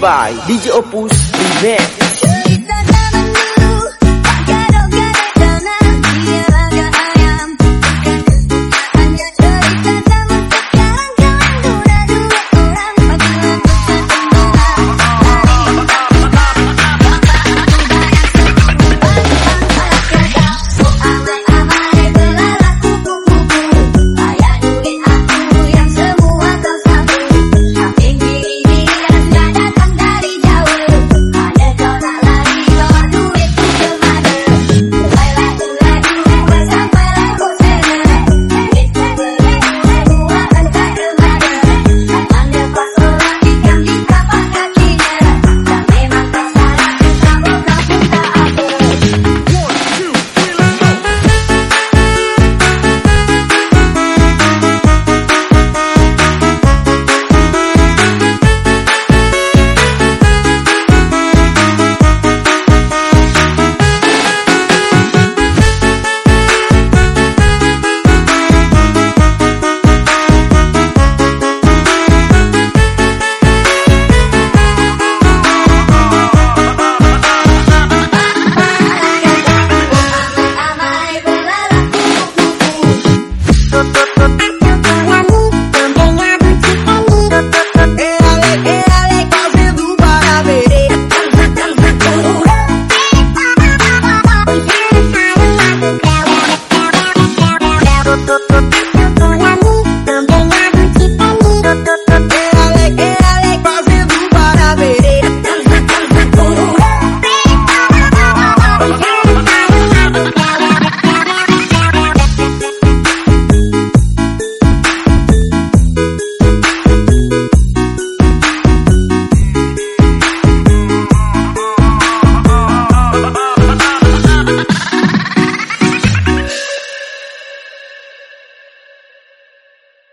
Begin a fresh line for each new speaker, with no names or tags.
By DJ Opus Remix